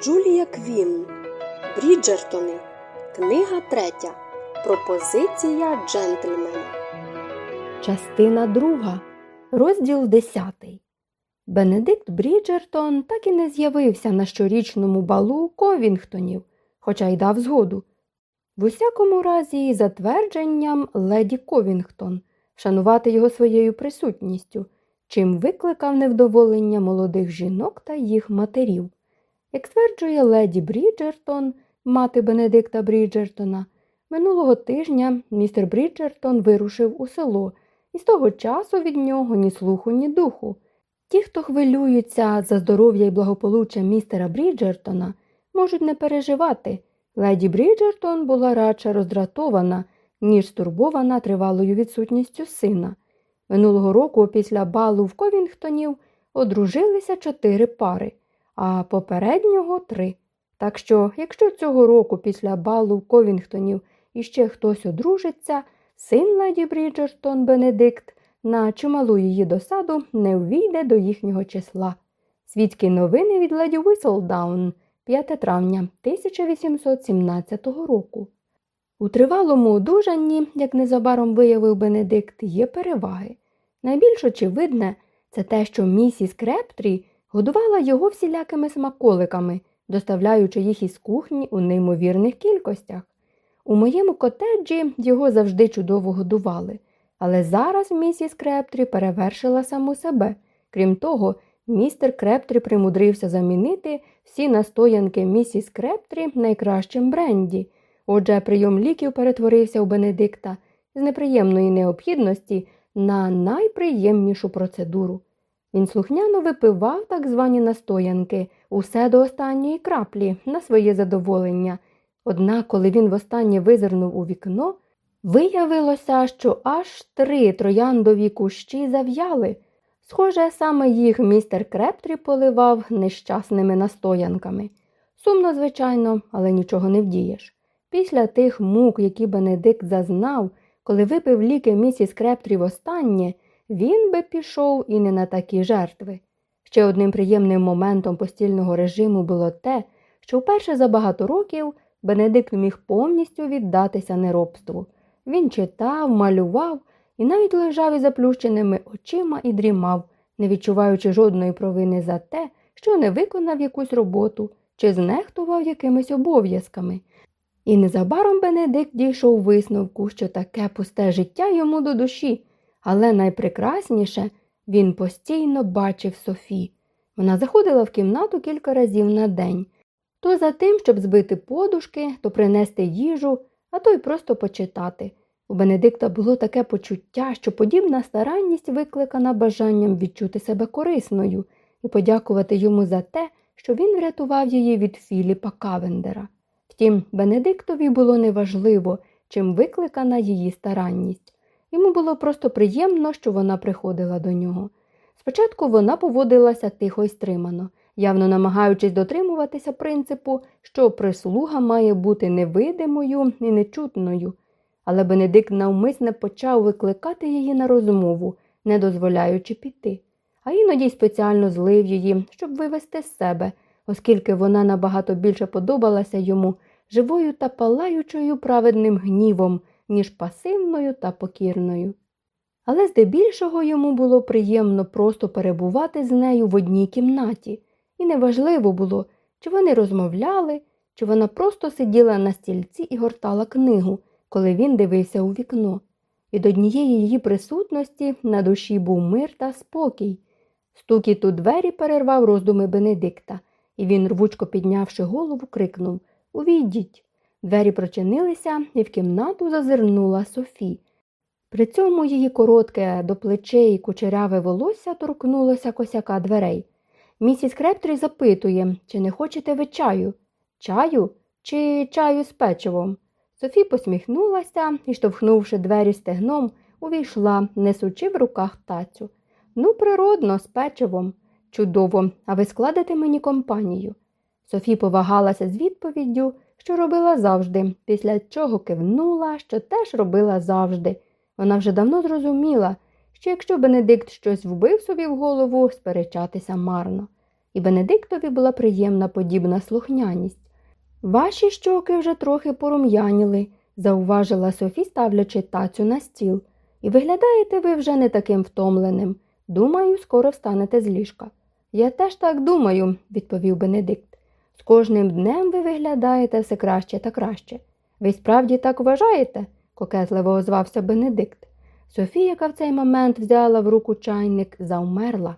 Джулія Квін. Бріджертони. Книга третя. Пропозиція джентльмена. Частина друга. Розділ десятий. Бенедикт Бріджертон так і не з'явився на щорічному балу Ковінгтонів, хоча й дав згоду. В усякому разі, затвердженням леді Ковінгтон шанувати його своєю присутністю, чим викликав невдоволення молодих жінок та їх матерів. Як стверджує леді Бріджертон, мати Бенедикта Бріджертона, минулого тижня містер Бріджертон вирушив у село, і з того часу від нього ні слуху, ні духу. Ті, хто хвилюються за здоров'я і благополуччя містера Бріджертона, можуть не переживати. Леді Бріджертон була радше роздратована, ніж стурбована тривалою відсутністю сина. Минулого року після балу в Ковінгтонів одружилися чотири пари а попереднього три. Так що, якщо цього року після балу Ковінгтонів іще хтось одружиться, син леді Бріджертон Бенедикт на чималу її досаду не увійде до їхнього числа. Світські новини від леді Віселдаун, 5 травня 1817 року. У тривалому одужанні, як незабаром виявив Бенедикт, є переваги. Найбільш очевидне це те, що місіс Крептрі годувала його всілякими смаколиками, доставляючи їх із кухні у неймовірних кількостях. У моєму котеджі його завжди чудово годували, але зараз місіс Крептрі перевершила саму себе. Крім того, містер Крептрі примудрився замінити всі настоянки місіс Крептрі найкращим бренді. Отже, прийом ліків перетворився у Бенедикта з неприємної необхідності на найприємнішу процедуру. Він слухняно випивав так звані настоянки, усе до останньої краплі, на своє задоволення. Однак, коли він востаннє визирнув у вікно, виявилося, що аж три трояндові кущі зав'яли. Схоже, саме їх містер Крептрі поливав нещасними настоянками. Сумно, звичайно, але нічого не вдієш. Після тих мук, які Бенедикт зазнав, коли випив ліки місіс Крептрі востаннє, він би пішов і не на такі жертви. Ще одним приємним моментом постільного режиму було те, що вперше за багато років Бенедикт міг повністю віддатися неробству. Він читав, малював і навіть лежав із заплющеними очима і дрімав, не відчуваючи жодної провини за те, що не виконав якусь роботу чи знехтував якимись обов'язками. І незабаром Бенедикт дійшов висновку, що таке пусте життя йому до душі. Але найпрекрасніше він постійно бачив Софі. Вона заходила в кімнату кілька разів на день то за тим, щоб збити подушки, то принести їжу, а то й просто почитати. У Бенедикта було таке почуття, що подібна старанність викликана бажанням відчути себе корисною і подякувати йому за те, що він врятував її від Філіпа Кавендера. Втім, Бенедиктові було неважливо, чим викликана її старанність. Йому було просто приємно, що вона приходила до нього. Спочатку вона поводилася тихо й стримано, явно намагаючись дотримуватися принципу, що прислуга має бути невидимою і нечутною, але Бенедикт навмисне почав викликати її на розмову, не дозволяючи піти, а іноді спеціально злив її, щоб вивести з себе, оскільки вона набагато більше подобалася йому живою та палаючою праведним гнівом ніж пасивною та покірною. Але здебільшого йому було приємно просто перебувати з нею в одній кімнаті, і неважливо було, чи вони розмовляли, чи вона просто сиділа на стільці і гортала книгу, коли він дивився у вікно. Від однієї її присутності на душі був мир та спокій. Стукіт у двері перервав роздуми Бенедикта, і він, рвучко піднявши голову, крикнув Увійдіть. Двері прочинилися, і в кімнату зазирнула Софі. При цьому її коротке до плечей кучеряве волосся торкнулося косяка дверей. Місіс Крептрі запитує, чи не хочете ви чаю? Чаю чи чаю з печивом? Софі посміхнулася і, штовхнувши двері стегном, увійшла, несучи в руках тацю. Ну, природно, з печивом. Чудово, а ви складете мені компанію. Софі повагалася з відповіддю, що робила завжди, після чого кивнула, що теж робила завжди. Вона вже давно зрозуміла, що якщо Бенедикт щось вбив собі в голову, сперечатися марно. і Бенедиктові була приємна подібна слухняність. Ваші щоки вже трохи порум'яніли, зауважила Софі, ставлячи тацю на стіл. І виглядаєте ви вже не таким втомленим. Думаю, скоро встанете з ліжка. Я теж так думаю, відповів Бенедикт. З кожним днем ви виглядаєте все краще та краще. Ви справді так вважаєте? кокетливо озвався Бенедикт. Софія, яка в цей момент взяла в руку чайник, завмерла.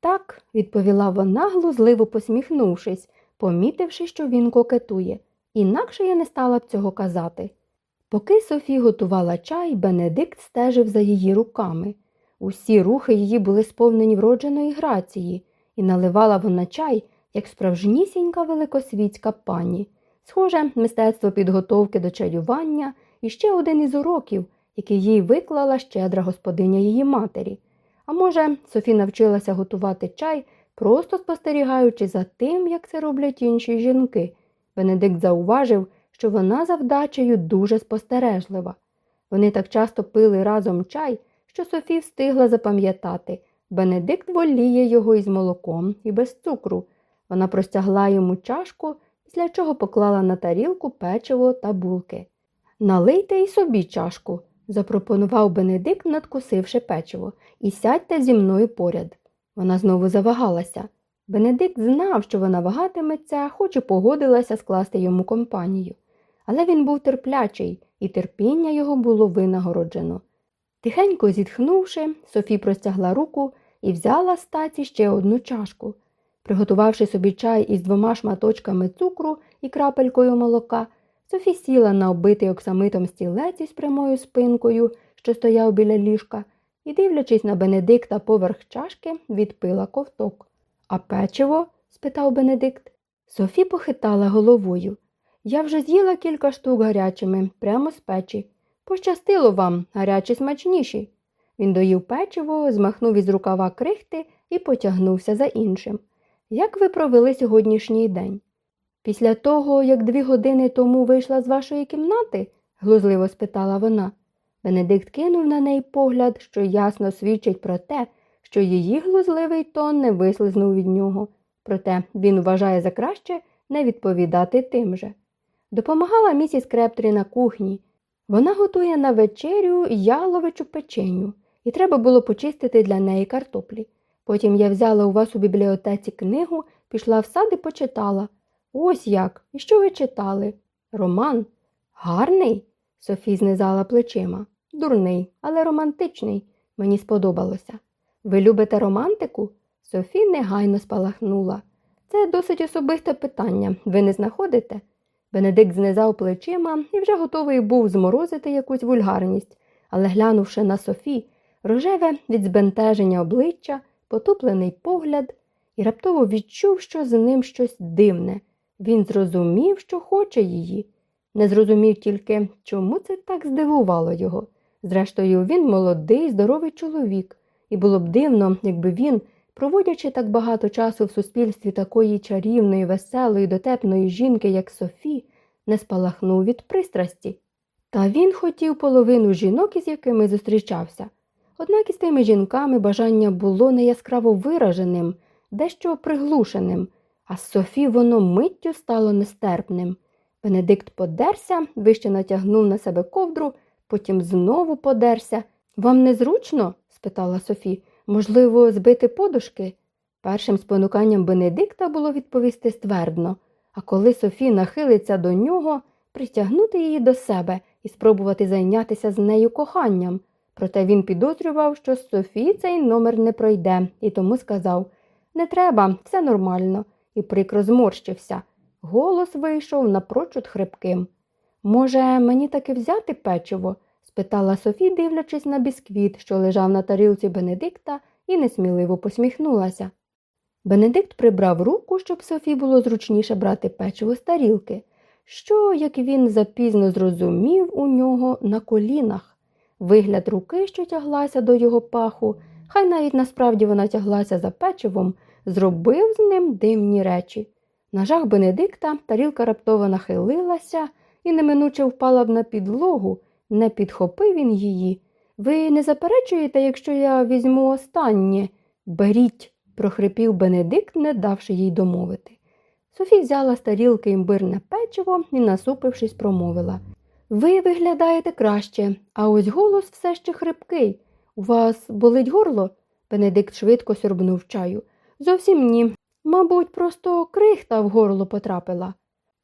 Так, відповіла вона, глузливо посміхнувшись, помітивши, що він кокетує. Інакше я не стала б цього казати. Поки Софі готувала чай, Бенедикт стежив за її руками. Усі рухи її були сповнені вродженої грації, і наливала вона чай, як справжнісінька великосвітська пані. Схоже, мистецтво підготовки до чаювання і ще один із уроків, який їй виклала щедра господиня її матері. А може, Софі навчилася готувати чай, просто спостерігаючи за тим, як це роблять інші жінки. Бенедикт зауважив, що вона за вдачею дуже спостережлива. Вони так часто пили разом чай, що Софі встигла запам'ятати. Бенедикт воліє його із молоком і без цукру. Вона простягла йому чашку, після чого поклала на тарілку печиво та булки. Налийте й собі чашку, запропонував Бенедикт, надкусивши печиво, і сядьте зі мною поряд. Вона знову завагалася. Бенедикт знав, що вона вагатиметься, хоч і погодилася скласти йому компанію. Але він був терплячий, і терпіння його було винагороджено. Тихенько зітхнувши, Софі простягла руку і взяла з таці ще одну чашку. Приготувавши собі чай із двома шматочками цукру і крапелькою молока, Софі сіла на оббитий оксамитом стілець із прямою спинкою, що стояв біля ліжка, і, дивлячись на Бенедикта поверх чашки, відпила ковток. А печиво? спитав Бенедикт. Софі похитала головою. Я вже з'їла кілька штук гарячими, прямо з печі. Пощастило вам, гарячі смачніші. Він доїв печиво, змахнув із рукава крихти і потягнувся за іншим. Як ви провели сьогоднішній день? Після того, як дві години тому вийшла з вашої кімнати? глузливо спитала вона. Бенедикт кинув на неї погляд, що ясно свідчить про те, що її глузливий тон не вислизнув від нього, проте він вважає за краще не відповідати тим же. Допомагала місіс Крептрі на кухні. Вона готує на вечерю яловичу печеню, і треба було почистити для неї картоплі. Потім я взяла у вас у бібліотеці книгу, пішла в сад і почитала. Ось як. І що ви читали? Роман? Гарний? Софі знизала плечима. Дурний, але романтичний. Мені сподобалося. Ви любите романтику? Софі негайно спалахнула. Це досить особисте питання. Ви не знаходите? Бенедикт знизав плечима і вже готовий був зморозити якусь вульгарність, але глянувши на Софі, рожеве від збентеження обличчя, потуплений погляд, і раптово відчув, що з ним щось дивне. Він зрозумів, що хоче її. Не зрозумів тільки, чому це так здивувало його. Зрештою, він молодий, здоровий чоловік, і було б дивно, якби він, проводячи так багато часу в суспільстві такої чарівної, веселої, дотепної жінки, як Софі, не спалахнув від пристрасті. Та він хотів половину жінок, із якими зустрічався. Однак із тими жінками бажання було не яскраво вираженим, дещо приглушеним, а з Софі воно миттю стало нестерпним. Бенедикт подерся, вище натягнув на себе ковдру, потім знову подерся. Вам незручно? спитала Софі. Можливо, збити подушки? Першим спонуканням Бенедикта було відповісти ствердно, а коли Софі нахилиться до нього, притягнути її до себе і спробувати зайнятися з нею коханням. Проте він підозрював, що з Софі цей номер не пройде, і тому сказав Не треба, все нормально, і прикро зморщився. Голос вийшов напрочуд хрипким. Може, мені таки взяти печиво? спитала Софі, дивлячись на бісквіт, що лежав на тарілці Бенедикта, і несміливо посміхнулася. Бенедикт прибрав руку, щоб Софі було зручніше брати печиво з тарілки, що, як він запізно зрозумів, у нього на колінах. Вигляд руки, що тяглася до його паху, хай навіть насправді вона тяглася за печивом, зробив з ним дивні речі. На жах Бенедикта тарілка раптово нахилилася і неминуче впала б на підлогу, не підхопив він її. Ви не заперечуєте, якщо я візьму останнє? Беріть, прохрипів Бенедикт, не давши їй домовити. Софі взяла з тарілки імбирне печиво і, насупившись, промовила Ви виглядаєте краще, а ось голос все ще хрипкий. У вас болить горло? Бенедикт швидко сьорбнув чаю. Зовсім ні. Мабуть, просто крихта в горло потрапила.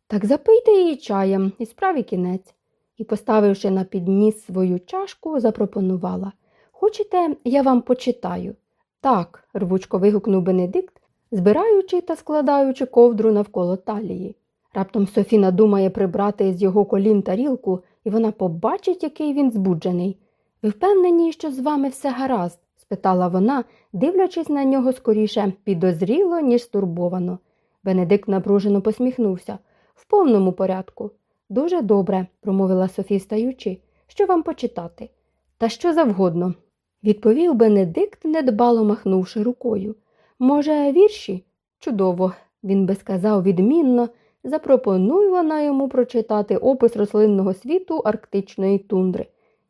Так запийте її чаєм і справі кінець. І, поставивши на підніс свою чашку, запропонувала Хочете, я вам почитаю? Так, рвучко вигукнув Бенедикт, збираючи та складаючи ковдру навколо талії. Раптом Софіна думає прибрати з його колін тарілку, і вона побачить, який він збуджений. Ви впевнені, що з вами все гаразд? спитала вона, дивлячись на нього скоріше підозріло, ніж стурбовано. Бенедикт напружено посміхнувся. В повному порядку. Дуже добре, промовила Софі, стаючи. Що вам почитати? Та що завгодно, відповів Бенедикт, недбало махнувши рукою. Може, вірші? Чудово, він би сказав відмінно, запропонуй вона йому прочитати опис рослинного світу арктичної тундри.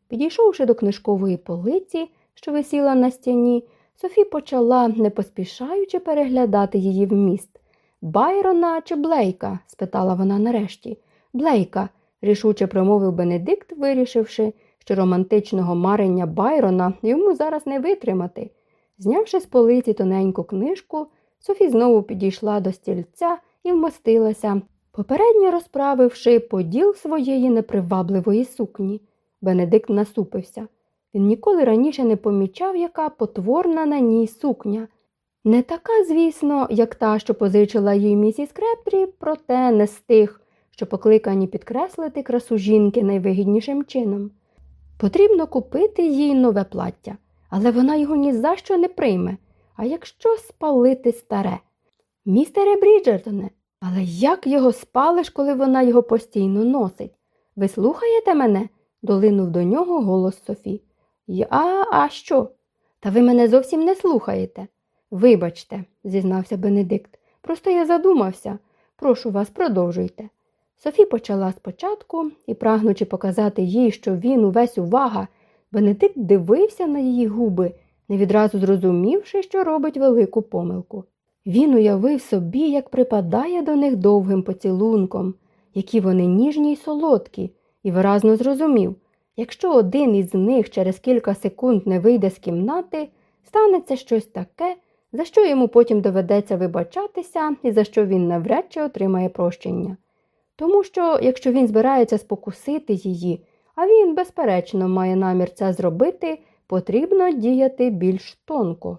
Підійшовши до книжкової полиці, що висіла на стіні, Софі почала, не поспішаючи переглядати її вміст. Байрона чи Блейка? спитала вона нарешті. Блейка, рішуче промовив Бенедикт, вирішивши, що романтичного марення Байрона йому зараз не витримати. Знявши з полиці тоненьку книжку, Софі знову підійшла до стільця і вмостилася, попередньо розправивши поділ своєї непривабливої сукні. Бенедикт насупився. Він ніколи раніше не помічав, яка потворна на ній сукня. Не така, звісно, як та, що позичила їй місіс Крептрі, проте не з тих, що покликані підкреслити красу жінки найвигіднішим чином. Потрібно купити їй нове плаття, але вона його ні за що не прийме. А якщо спалити старе? Містере Бріджертоне, але як його спалиш, коли вона його постійно носить? Ви слухаєте мене? долинув до нього голос Софі. Я, а що? Та ви мене зовсім не слухаєте. Вибачте, зізнався Бенедикт. Просто я задумався. Прошу вас, продовжуйте. Софі почала спочатку і, прагнучи показати їй, що він увесь увага, Бенедикт дивився на її губи, не відразу зрозумівши, що робить велику помилку. Він уявив собі, як припадає до них довгим поцілунком, які вони ніжні й солодкі, і виразно зрозумів, якщо один із них через кілька секунд не вийде з кімнати, станеться щось таке, за що йому потім доведеться вибачатися і за що він навряд чи отримає прощення. Тому що, якщо він збирається спокусити її, а він, безперечно, має намір це зробити, потрібно діяти більш тонко.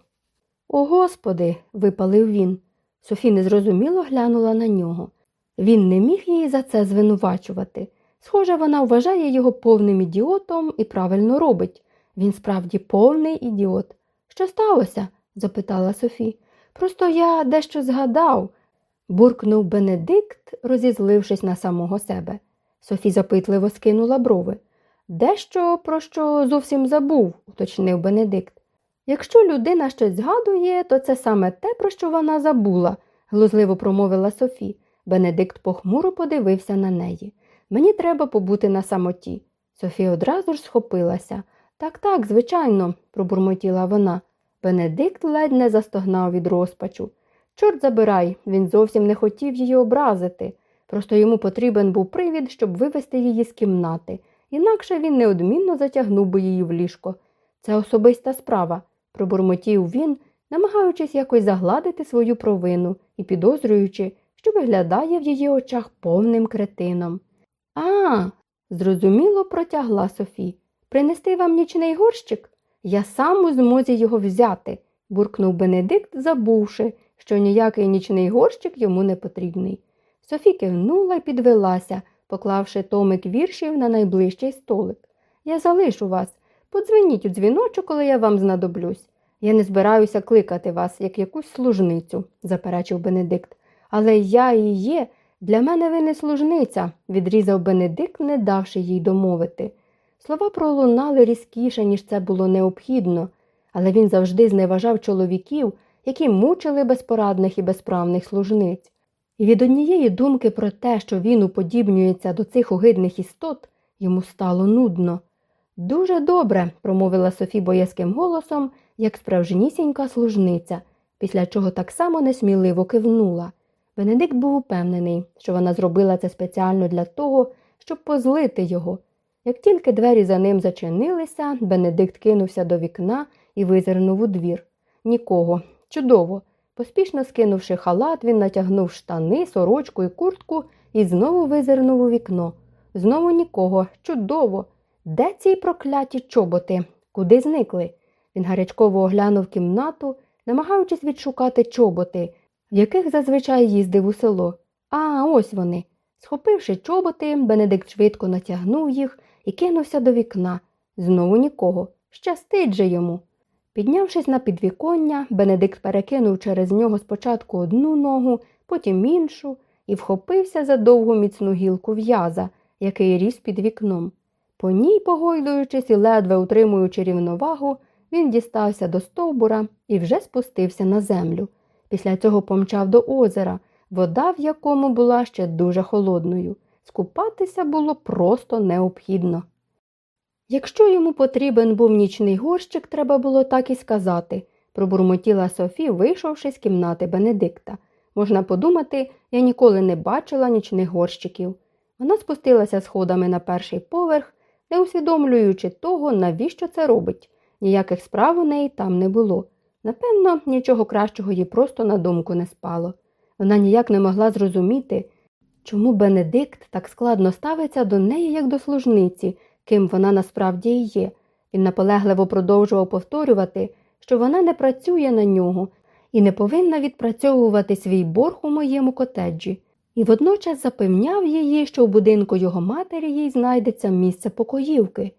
О Господи, випалив він. Софі незрозуміло глянула на нього. Він не міг її за це звинувачувати. Схоже, вона вважає його повним ідіотом і правильно робить. Він справді повний ідіот. Що сталося? запитала Софі. Просто я дещо згадав, буркнув Бенедикт, розізлившись на самого себе. Софі запитливо скинула брови. Дещо, про що зовсім забув, уточнив Бенедикт. Якщо людина щось згадує, то це саме те, про що вона забула, глузливо промовила Софі. Бенедикт похмуро подивився на неї. Мені треба побути на самоті. Софі одразу ж схопилася. Так, так, звичайно, пробурмотіла вона. Бенедикт ледь не застогнав від розпачу. Чорт забирай, він зовсім не хотів її образити. Просто йому потрібен був привід, щоб вивести її з кімнати, інакше він неодмінно затягнув би її в ліжко. Це особиста справа, пробурмотів він, намагаючись якось загладити свою провину і підозрюючи, що виглядає в її очах повним кретином. А, зрозуміло протягла Софі. Принести вам нічний горщик? Я сам у змозі його взяти, буркнув Бенедикт, забувши, що ніякий нічний горщик йому не потрібний. Софі кивнула і підвелася, поклавши томик віршів на найближчий столик. Я залишу вас. Подзвоніть у дзвіночок, коли я вам знадоблюсь. Я не збираюся кликати вас, як якусь служницю, заперечив Бенедикт. Але я і є. Для мене ви не служниця, відрізав Бенедикт, не давши їй домовити. Слова пролунали різкіше, ніж це було необхідно, але він завжди зневажав чоловіків, які мучили безпорадних і безправних служниць. І від однієї думки про те, що він уподібнюється до цих огидних істот, йому стало нудно. Дуже добре, промовила Софі боязким голосом, як справжнісінька служниця. після чого так само несміливо кивнула. Бенедикт був упевнений, що вона зробила це спеціально для того, щоб позлити його. Як тільки двері за ним зачинилися, Бенедикт кинувся до вікна і визирнув у двір. Нікого. Чудово. Поспішно скинувши халат, він натягнув штани, сорочку і куртку і знову визирнув у вікно. Знову нікого. Чудово. Де ці прокляті чоботи? Куди зникли? Він гарячково оглянув кімнату, намагаючись відшукати чоботи, в яких зазвичай їздив у село. А, ось вони. Схопивши чоботи, Бенедикт швидко натягнув їх і кинувся до вікна. Знову нікого. Щастить же йому. Піднявшись на підвіконня, Бенедикт перекинув через нього спочатку одну ногу, потім іншу і вхопився за довгу міцну гілку в'яза, який ріс під вікном. По ній, погойдуючись і ледве утримуючи рівновагу, він дістався до стовбура і вже спустився на землю. Після цього помчав до озера, вода в якому була ще дуже холодною. Скупатися було просто необхідно. Якщо йому потрібен був нічний горщик, треба було так і сказати, пробурмотіла Софі, вийшовши з кімнати Бенедикта. Можна подумати, я ніколи не бачила нічних горщиків. Вона спустилася сходами на перший поверх, не усвідомлюючи того, навіщо це робить. Ніяких справ у неї там не було. Напевно, нічого кращого їй просто на думку не спало. Вона ніяк не могла зрозуміти, чому Бенедикт так складно ставиться до неї, як до служниці, ким вона насправді і є. Він наполегливо продовжував повторювати, що вона не працює на нього і не повинна відпрацьовувати свій борг у моєму котеджі, і водночас запевняв її, що в будинку його матері їй знайдеться місце покоївки.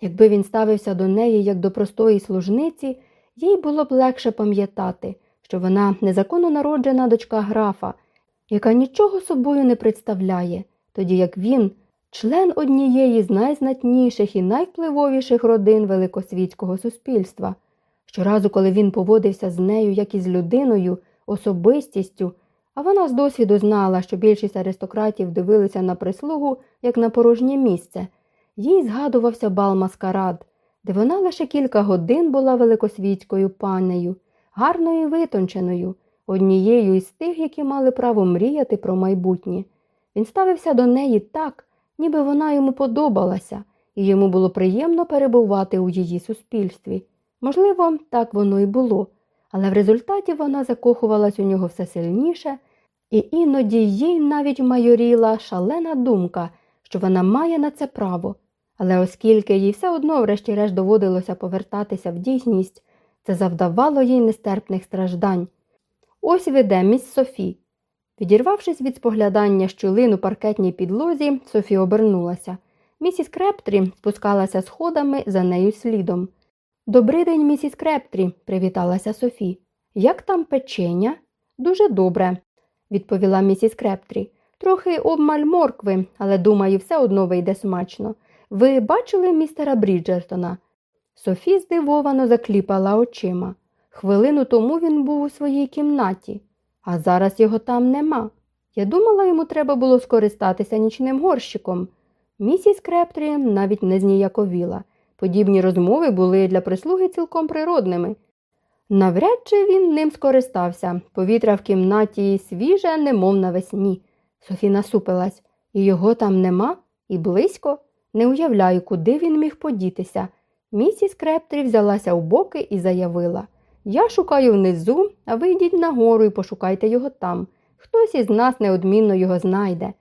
Якби він ставився до неї як до простої служниці, їй було б легше пам'ятати, що вона незаконно народжена дочка графа, яка нічого собою не представляє, тоді як він член однієї з найзнатніших і найвпливовіших родин великосвітського суспільства. Щоразу, коли він поводився з нею, як із людиною, особистістю, а вона з досвіду знала, що більшість аристократів дивилися на прислугу як на порожнє місце, їй згадувався бал маскарад, де вона лише кілька годин була великосвітською панею, гарною і витонченою, однією із тих, які мали право мріяти про майбутнє. Він ставився до неї так, ніби вона йому подобалася, і йому було приємно перебувати у її суспільстві. Можливо, так воно і було, але в результаті вона закохувалась у нього все сильніше, і іноді їй навіть майоріла шалена думка, що вона має на це право. Але оскільки їй все одно, врешті-решт, доводилося повертатися в дійсність, це завдавало їй нестерпних страждань. Ось веде міс Софі. Відірвавшись від споглядання щілин у паркетній підлозі, Софі обернулася. Місіс Крептрі спускалася сходами за нею слідом. «Добрий день, місіс Крептрі, привіталася Софі. Як там печеня? Дуже добре, відповіла місіс Крептрі. Трохи обмаль моркви, але думаю, все одно вийде смачно. Ви бачили містера Бріджертона? Софі здивовано закліпала очима. Хвилину тому він був у своїй кімнаті, а зараз його там нема. Я думала, йому треба було скористатися нічним горщиком. Місіс Крептрі навіть не зніяковіла. Подібні розмови були для прислуги цілком природними. Навряд чи він ним скористався. Повітря в кімнаті свіже, немов навесні. Софі насупилась. І його там нема, і близько. Не уявляю, куди він міг подітися. Місіс Крептрі взялася в боки і заявила Я шукаю внизу, а ви йдіть нагору і пошукайте його там. Хтось із нас неодмінно його знайде.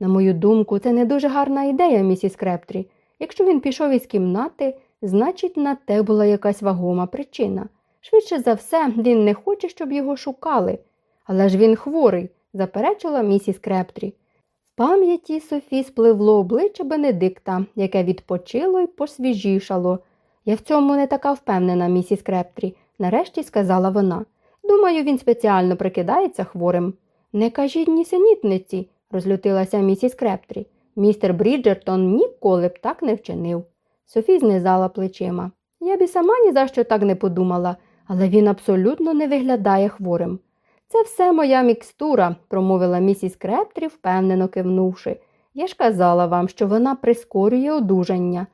На мою думку, це не дуже гарна ідея, місіс Крептрі. Якщо він пішов із кімнати, значить, на те була якась вагома причина. Швидше за все, він не хоче, щоб його шукали. Але ж він хворий, заперечила місіс Крептрі. В пам'яті Софі спливло обличчя Бенедикта, яке відпочило і посвіжішало. Я в цьому не така впевнена, місіс Крептрі, нарешті сказала вона. Думаю, він спеціально прикидається хворим. Не кажіть нісенітниці, розлютилася місіс Крептрі. Містер Бріджертон ніколи б так не вчинив. Софі знизала плечима. Я б і сама ні за що так не подумала, але він абсолютно не виглядає хворим. Це все моя мікстура, промовила місіс Крептрі, впевнено кивнувши. Я ж казала вам, що вона прискорює одужання.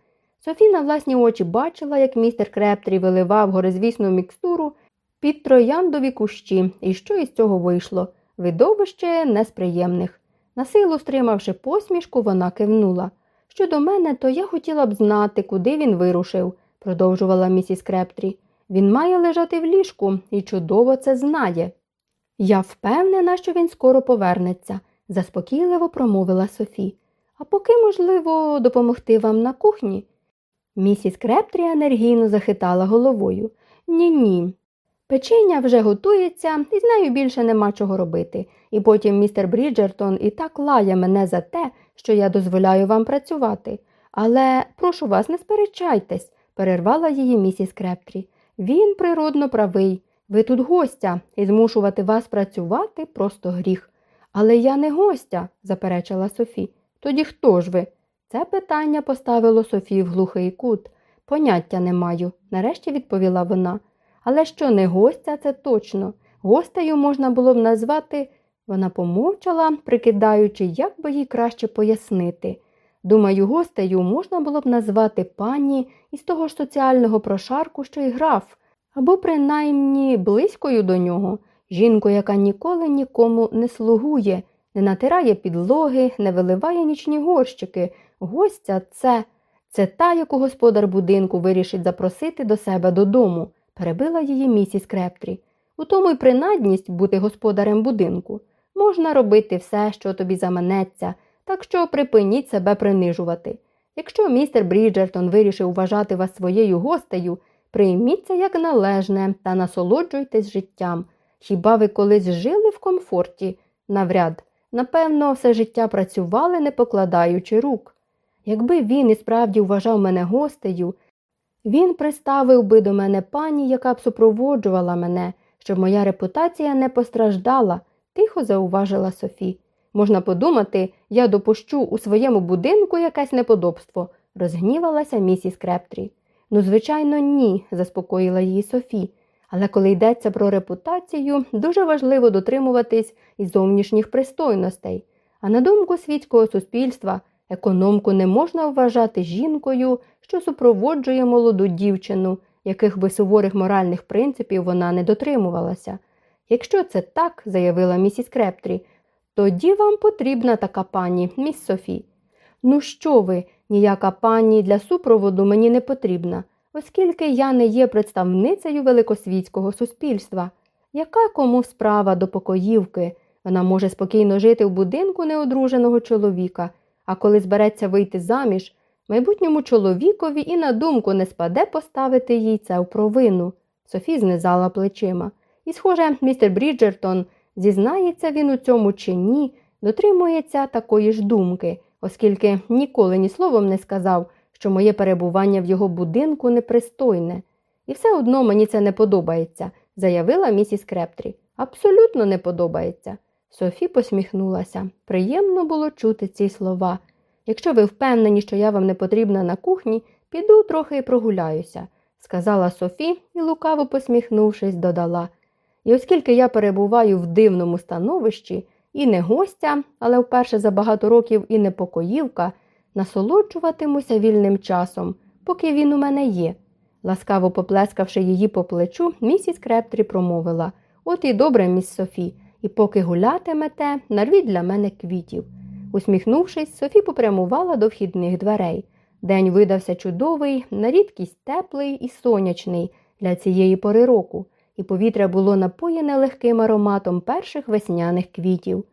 Софі на власні очі бачила, як містер Крептрі виливав горизвісну мікстуру під трояндові кущі, і що із цього вийшло? Видовище не з приємних. Насилу стримавши посмішку, вона кивнула. Щодо мене, то я хотіла б знати, куди він вирушив, продовжувала місіс Крептрі. Він має лежати в ліжку і чудово це знає. Я впевнена, що він скоро повернеться, заспокійливо промовила Софі. А поки, можливо, допомогти вам на кухні? Місіс Крептрі енергійно захитала головою. Ні, ні. Печення вже готується, і з нею більше нема чого робити. І потім містер Бріджертон і так лає мене за те, що я дозволяю вам працювати. Але прошу вас, не сперечайтесь, перервала її місіс Крептрі. Він природно правий. Ви тут гостя, і змушувати вас працювати просто гріх. Але я не гостя, заперечила Софі. Тоді хто ж ви? Це питання поставило Софію в глухий кут. Поняття не маю, нарешті відповіла вона. Але що не гостя, це точно. Гостею можна було б назвати, вона помовчала, прикидаючи, як би їй краще пояснити. Думаю, гостею можна було б назвати пані із того ж соціального прошарку, що й граф, або принаймні близькою до нього, жінку, яка ніколи нікому не слугує, не натирає підлоги, не виливає нічні горщики. Гостя це, це та, яку господар будинку вирішить запросити до себе додому, перебила її місіс Крептрі. У тому й принадність бути господарем будинку. Можна робити все, що тобі заманеться, так що припиніть себе принижувати. Якщо містер Бріджертон вирішив вважати вас своєю гостею, прийміть це як належне та насолоджуйтесь життям. Хіба ви колись жили в комфорті? Навряд. Напевно, все життя працювали, не покладаючи рук. Якби він і справді вважав мене гостею, він приставив би до мене пані, яка б супроводжувала мене, щоб моя репутація не постраждала, тихо зауважила Софі. Можна подумати, я допущу у своєму будинку якесь неподобство, розгнівалася місіс Крептрі. Ну, звичайно, ні, заспокоїла її Софі. Але коли йдеться про репутацію, дуже важливо дотримуватись і зовнішніх пристойностей. А на думку світського суспільства, економку не можна вважати жінкою, що супроводжує молоду дівчину, яких би суворих моральних принципів вона не дотримувалася. Якщо це так, заявила місіс Крептрі, тоді вам потрібна така пані, міс Софі. Ну що ви, ніяка пані для супроводу мені не потрібна, оскільки я не є представницею великосвітського суспільства. Яка кому справа до покоївки? Вона може спокійно жити в будинку неодруженого чоловіка, а коли збереться вийти заміж, майбутньому чоловікові і на думку не спаде поставити їй це в провину. Софі знизала плечима. І, схоже, містер Бріджертон, зізнається він у цьому чи ні, дотримується такої ж думки, оскільки ніколи ні словом не сказав, що моє перебування в його будинку непристойне. І все одно мені це не подобається, заявила місіс Крептрі. Абсолютно не подобається. Софі посміхнулася. Приємно було чути ці слова. Якщо ви впевнені, що я вам не потрібна на кухні, піду трохи і прогуляюся, сказала Софі і, лукаво посміхнувшись, додала. І оскільки я перебуваю в дивному становищі і не гостя, але вперше за багато років і не покоївка, насолоджуватимуся вільним часом, поки він у мене є. Ласкаво поплескавши її по плечу, місіс Крептрі промовила От і добре, міс Софі, і поки гулятимете, нарвіть для мене квітів. Усміхнувшись, Софі попрямувала до вхідних дверей. День видався чудовий, на рідкість теплий і сонячний для цієї пори року, і повітря було напоєне легким ароматом перших весняних квітів.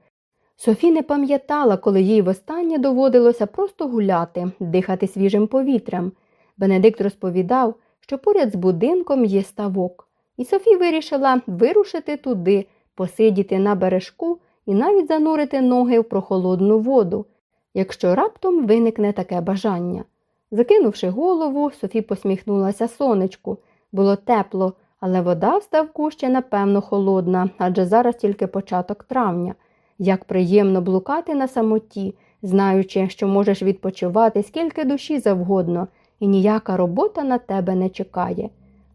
Софі не пам'ятала, коли їй востаннє доводилося просто гуляти, дихати свіжим повітрям. Бенедикт розповідав, що поряд з будинком є ставок, і Софі вирішила вирушити туди, посидіти на бережку і навіть занурити ноги в прохолодну воду, якщо раптом виникне таке бажання. Закинувши голову, Софі посміхнулася сонечку. Було тепло, але вода в ставку ще, напевно, холодна, адже зараз тільки початок травня. Як приємно блукати на самоті, знаючи, що можеш відпочивати скільки душі завгодно, і ніяка робота на тебе не чекає.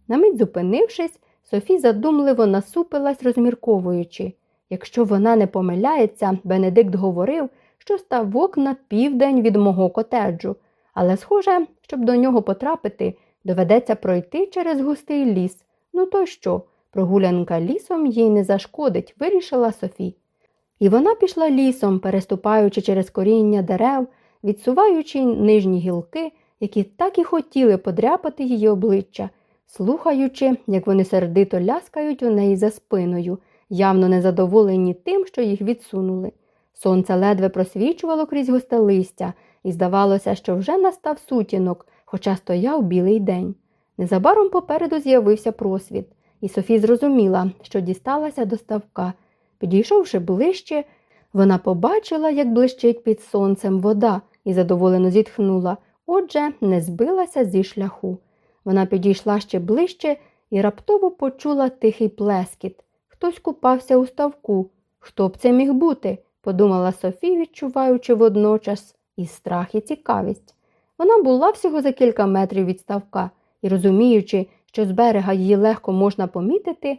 На мить зупинившись, Софі задумливо насупилась, розмірковуючи. Якщо вона не помиляється, Бенедикт говорив, що ставок на південь від мого котеджу, але, схоже, щоб до нього потрапити, доведеться пройти через густий ліс. Ну то що? Прогулянка лісом їй не зашкодить, вирішила Софі. І вона пішла лісом, переступаючи через коріння дерев, відсуваючи нижні гілки, які так і хотіли подряпати її обличчя, слухаючи, як вони сердито ляскають у неї за спиною, явно незадоволені тим, що їх відсунули. Сонце ледве просвічувало крізь густе листя, і здавалося, що вже настав сутінок, хоча стояв білий день. Незабаром попереду з'явився просвіт, і Софі зрозуміла, що дісталася до ставка. Підійшовши ближче, вона побачила, як блищить під сонцем вода, і задоволено зітхнула, отже, не збилася зі шляху. Вона підійшла ще ближче і раптово почула тихий плескіт. Хтось купався у ставку. Хто б це міг бути? подумала Софі, відчуваючи водночас і страх, і цікавість. Вона була всього за кілька метрів від ставка і, розуміючи, що з берега її легко можна помітити,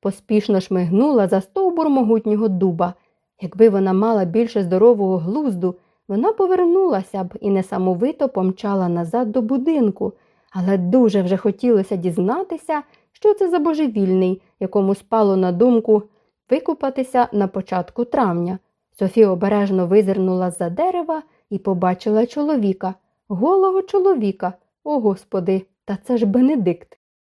поспішно шмигнула за стовбур могутнього дуба. Якби вона мала більше здорового глузду, вона повернулася б і несамовито помчала назад до будинку, але дуже вже хотілося дізнатися, що це за божевільний, якому спало на думку викупатися на початку травня. Софія обережно визирнула з-за дерева і побачила чоловіка, голого чоловіка. О, господи, та це ж Бенедикт.